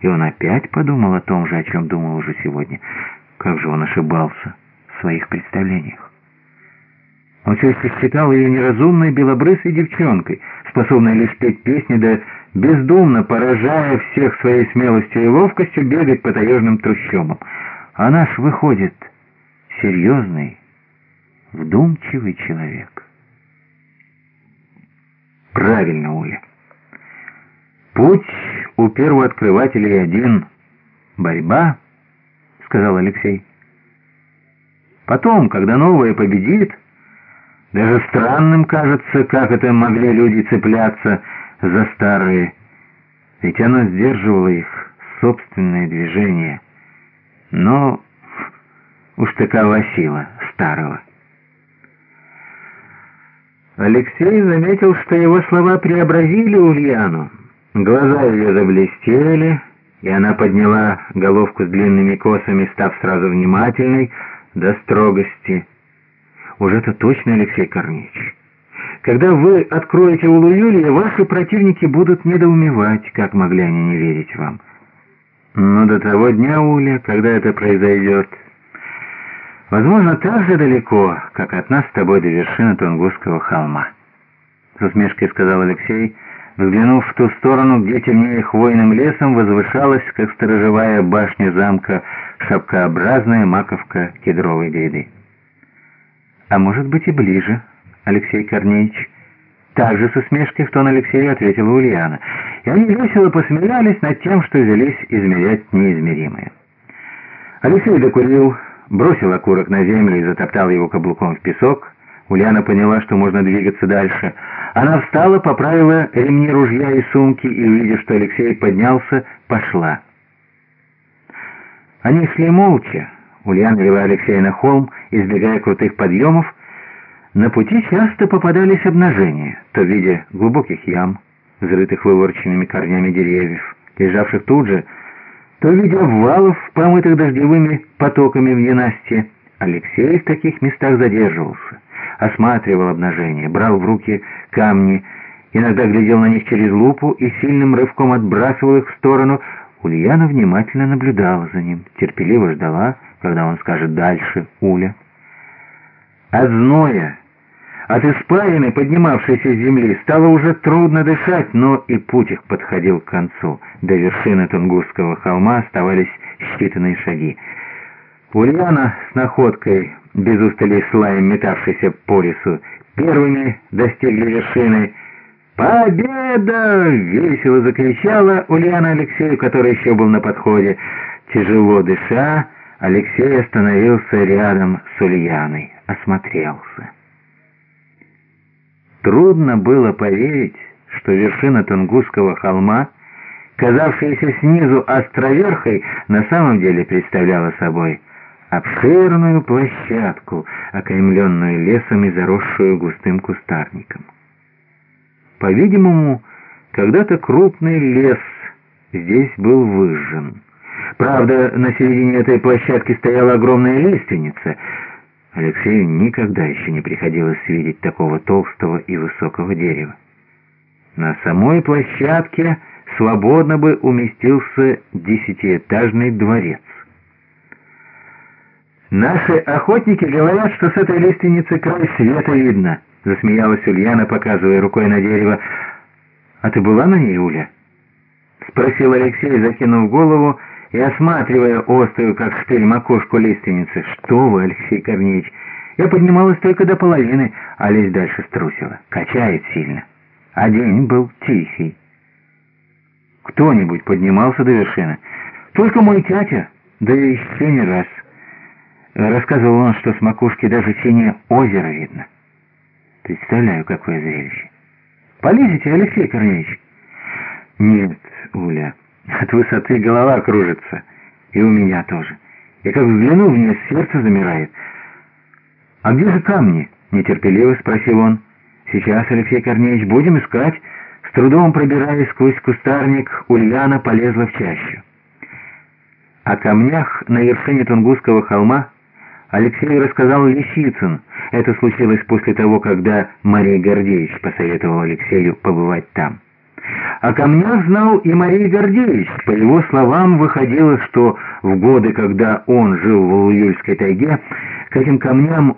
И он опять подумал о том же, о чем думал уже сегодня. Как же он ошибался в своих представлениях. Он еще считал ее неразумной белобрысой девчонкой, способной лишь петь песни, да бездумно, поражая всех своей смелостью и ловкостью, бегать по таежным трущобам. Она ж выходит серьезный, вдумчивый человек. Правильно, Уля. Путь у первооткрывателей один — борьба, сказал Алексей. Потом, когда новое победит, даже странным кажется, как это могли люди цепляться за старые, ведь оно сдерживало их собственное движение. Но уж такова сила старого. Алексей заметил, что его слова преобразили Ульяну. Глаза ее заблестели, и она подняла головку с длинными косами, став сразу внимательной до строгости. Уж это точно, Алексей Корнеевич. Когда вы откроете Улу Юлия, ваши противники будут недоумевать, как могли они не верить вам. Но до того дня, Уля, когда это произойдет, возможно, так же далеко, как от нас с тобой до вершины Тунгусского холма. С усмешкой сказал Алексей, взглянув в ту сторону, где темнее хвойным лесом возвышалась, как сторожевая башня замка, шапкообразная маковка кедровой гряды. «А может быть и ближе, Алексей Корнеевич». Также с усмешкой в тон Алексею ответила Ульяна. И они весело посмеялись над тем, что взялись измерять неизмеримое. Алексей докурил, бросил окурок на землю и затоптал его каблуком в песок. Ульяна поняла, что можно двигаться дальше. Она встала, поправила ремни ружья и сумки и, увидев, что Алексей поднялся, пошла. Они шли молча. Ульяна вела Алексея на холм, избегая крутых подъемов. На пути часто попадались обнажения, то в виде глубоких ям, взрытых выворченными корнями деревьев, лежавших тут же, то в виде обвалов, промытых дождевыми потоками в ненастье. Алексей в таких местах задерживался, осматривал обнажения, брал в руки камни, иногда глядел на них через лупу и сильным рывком отбрасывал их в сторону. Ульяна внимательно наблюдала за ним, терпеливо ждала, когда он скажет «дальше, Уля». От зноя, от испарины, поднимавшейся с земли, стало уже трудно дышать, но и путь их подходил к концу. До вершины Тунгусского холма оставались считанные шаги. Ульяна с находкой, без устали слаем метавшейся по лесу, первыми достигли вершины. «Победа!» — весело закричала Ульяна Алексею, который еще был на подходе. Тяжело дыша, Алексей остановился рядом с Ульяной, осмотрелся. Трудно было поверить, что вершина Тунгусского холма, казавшаяся снизу островерхой, на самом деле представляла собой обширную площадку, окаймленную лесом и заросшую густым кустарником. По-видимому, когда-то крупный лес здесь был выжжен. Правда, на середине этой площадки стояла огромная лиственница. Алексею никогда еще не приходилось видеть такого толстого и высокого дерева. На самой площадке свободно бы уместился десятиэтажный дворец. «Наши охотники говорят, что с этой лиственницы край света видно», — засмеялась Ульяна, показывая рукой на дерево. «А ты была на ней, Уля?» — спросил Алексей, закинув голову и осматривая острую, как шпиль, макушку лиственницы. «Что вы, Алексей Корнеевич, я поднималась только до половины, а лезть дальше струсила. Качает сильно. А день был тихий. Кто-нибудь поднимался до вершины? Только мой тятя, да еще не раз. Рассказывал он, что с макушки даже синее озеро видно. Представляю, какое зрелище. Полезете, Алексей Корнеевич? Нет, Уля. От высоты голова кружится. И у меня тоже. И как взгляну в нее, сердце замирает. «А где же камни?» — нетерпеливо спросил он. «Сейчас, Алексей Корнеевич, будем искать». С трудом пробираясь сквозь кустарник, Ульяна полезла в чащу. О камнях на вершине Тунгусского холма Алексей рассказал Лисицын. Это случилось после того, когда Мария Гордеевич посоветовала Алексею побывать там. О камнях знал и Марий Гордеевич. По его словам, выходило, что в годы, когда он жил в Улуюльской тайге, к этим камням